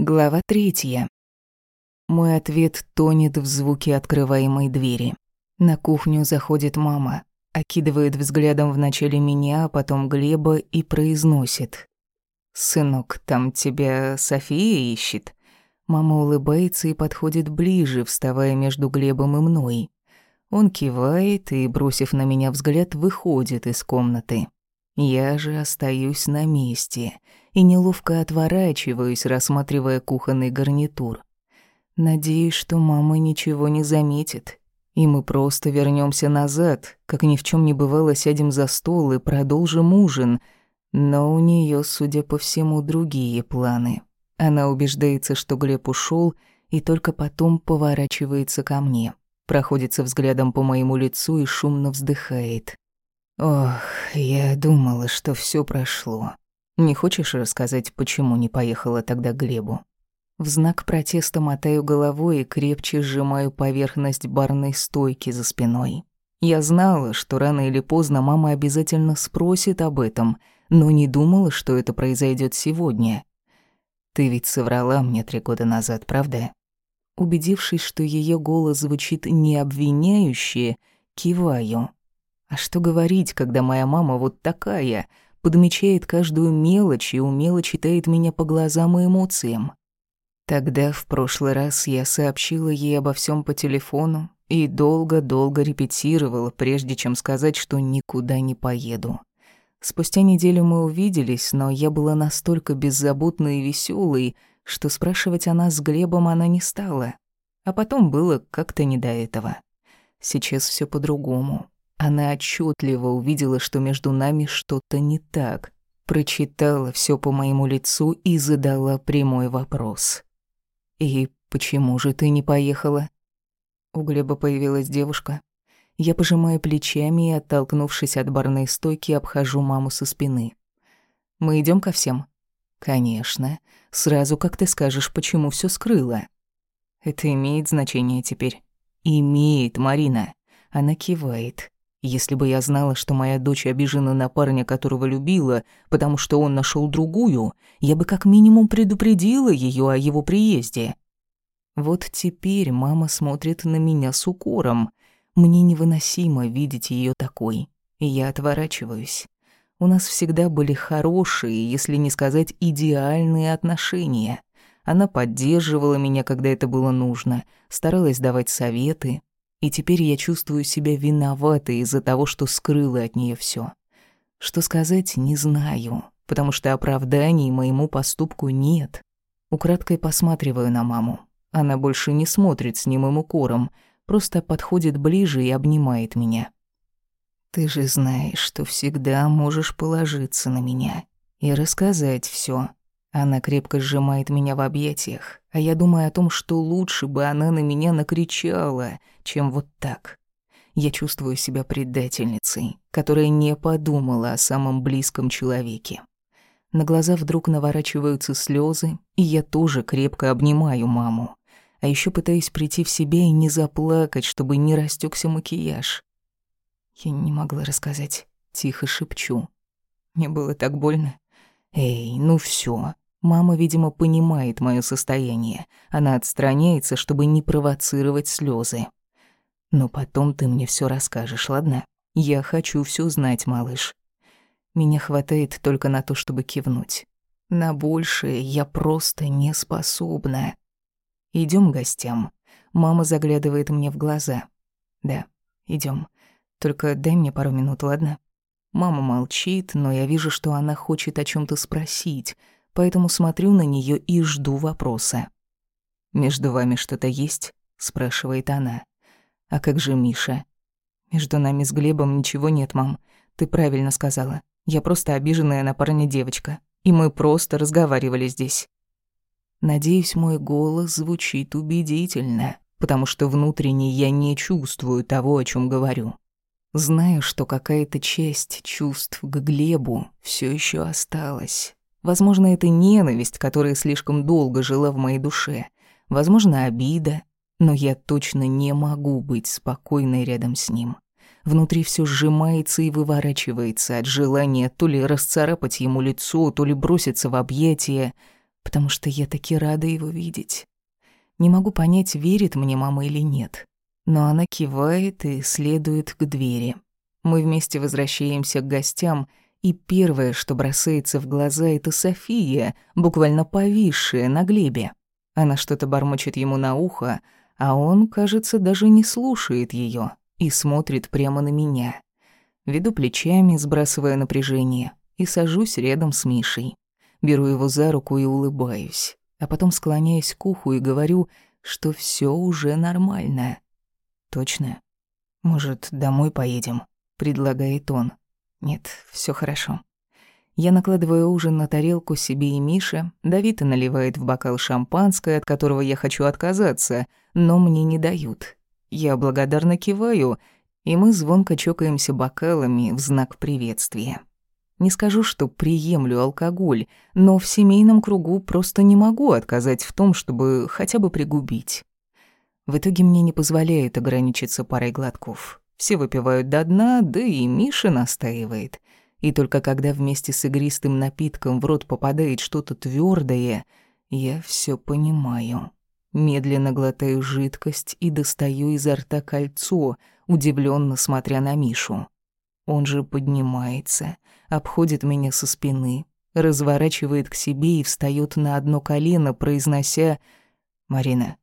Глава третья. Мой ответ тонет в звуке открываемой двери. На кухню заходит мама, окидывает взглядом вначале меня, а потом Глеба и произносит. «Сынок, там тебя София ищет?» Мама улыбается и подходит ближе, вставая между Глебом и мной. Он кивает и, бросив на меня взгляд, выходит из комнаты. Я же остаюсь на месте и неловко отворачиваюсь, рассматривая кухонный гарнитур. Надеюсь, что мама ничего не заметит, и мы просто вернемся назад, как ни в чем не бывало, сядем за стол и продолжим ужин. Но у нее, судя по всему, другие планы. Она убеждается, что Глеб ушел, и только потом поворачивается ко мне, проходится взглядом по моему лицу и шумно вздыхает. Ох, я думала, что все прошло. Не хочешь рассказать, почему не поехала тогда к Глебу? В знак протеста мотаю головой и крепче сжимаю поверхность барной стойки за спиной. Я знала, что рано или поздно мама обязательно спросит об этом, но не думала, что это произойдет сегодня. Ты ведь соврала мне три года назад, правда? Убедившись, что ее голос звучит не обвиняюще, киваю. А что говорить, когда моя мама вот такая, подмечает каждую мелочь и умело читает меня по глазам и эмоциям? Тогда, в прошлый раз, я сообщила ей обо всем по телефону и долго-долго репетировала, прежде чем сказать, что никуда не поеду. Спустя неделю мы увиделись, но я была настолько беззаботной и веселой, что спрашивать о нас с Глебом она не стала. А потом было как-то не до этого. Сейчас все по-другому. Она отчетливо увидела, что между нами что-то не так, прочитала все по моему лицу и задала прямой вопрос. «И почему же ты не поехала?» У Глеба появилась девушка. Я пожимаю плечами и, оттолкнувшись от барной стойки, обхожу маму со спины. «Мы идем ко всем?» «Конечно. Сразу как ты скажешь, почему все скрыла?» «Это имеет значение теперь?» «Имеет, Марина». Она кивает. Если бы я знала, что моя дочь обижена на парня, которого любила, потому что он нашел другую, я бы как минимум предупредила ее о его приезде. Вот теперь мама смотрит на меня с укором. Мне невыносимо видеть ее такой, и я отворачиваюсь. У нас всегда были хорошие, если не сказать идеальные отношения. Она поддерживала меня, когда это было нужно, старалась давать советы, и теперь я чувствую себя виноватой из-за того, что скрыла от нее все. Что сказать, не знаю, потому что оправданий моему поступку нет. Украдкой посматриваю на маму. Она больше не смотрит с немым укором, просто подходит ближе и обнимает меня. «Ты же знаешь, что всегда можешь положиться на меня и рассказать все. Она крепко сжимает меня в объятиях, а я думаю о том, что лучше бы она на меня накричала, чем вот так. Я чувствую себя предательницей, которая не подумала о самом близком человеке. На глаза вдруг наворачиваются слезы, и я тоже крепко обнимаю маму. А еще пытаюсь прийти в себя и не заплакать, чтобы не растекся макияж. Я не могла рассказать, тихо шепчу. Мне было так больно. «Эй, ну все. Мама, видимо, понимает мое состояние. Она отстраняется, чтобы не провоцировать слезы. Но потом ты мне все расскажешь, ладно? Я хочу все знать, малыш. Меня хватает только на то, чтобы кивнуть. На большее я просто не способна. Идем к гостям. Мама заглядывает мне в глаза. Да, идем. Только дай мне пару минут, ладно? Мама молчит, но я вижу, что она хочет о чем то спросить, поэтому смотрю на нее и жду вопроса. «Между вами что-то есть?» — спрашивает она. «А как же Миша?» «Между нами с Глебом ничего нет, мам. Ты правильно сказала. Я просто обиженная на парня девочка. И мы просто разговаривали здесь». Надеюсь, мой голос звучит убедительно, потому что внутренне я не чувствую того, о чем говорю. Знаю, что какая-то часть чувств к Глебу все еще осталась. Возможно, это ненависть, которая слишком долго жила в моей душе. Возможно, обида. Но я точно не могу быть спокойной рядом с ним. Внутри все сжимается и выворачивается от желания то ли расцарапать ему лицо, то ли броситься в объятия. потому что я таки рада его видеть. Не могу понять, верит мне мама или нет. Но она кивает и следует к двери. Мы вместе возвращаемся к гостям, и первое, что бросается в глаза, это София, буквально повисшая на глебе. Она что-то бормочет ему на ухо, а он, кажется, даже не слушает ее и смотрит прямо на меня. Веду плечами, сбрасывая напряжение, и сажусь рядом с Мишей. Беру его за руку и улыбаюсь, а потом склоняюсь к уху и говорю, что все уже нормально. «Точно? Может, домой поедем?» — предлагает он. «Нет, все хорошо. Я накладываю ужин на тарелку себе и Мише. Давид наливает в бокал шампанское, от которого я хочу отказаться, но мне не дают. Я благодарно киваю, и мы звонко чокаемся бокалами в знак приветствия. Не скажу, что приемлю алкоголь, но в семейном кругу просто не могу отказать в том, чтобы хотя бы пригубить. В итоге мне не позволяют ограничиться парой глотков. Все выпивают до дна, да и Миша настаивает — и только когда вместе с игристым напитком в рот попадает что-то твердое, я все понимаю. Медленно глотаю жидкость и достаю изо рта кольцо, удивленно смотря на Мишу. Он же поднимается, обходит меня со спины, разворачивает к себе и встает на одно колено, произнося «Марина,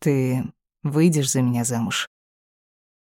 ты выйдешь за меня замуж?»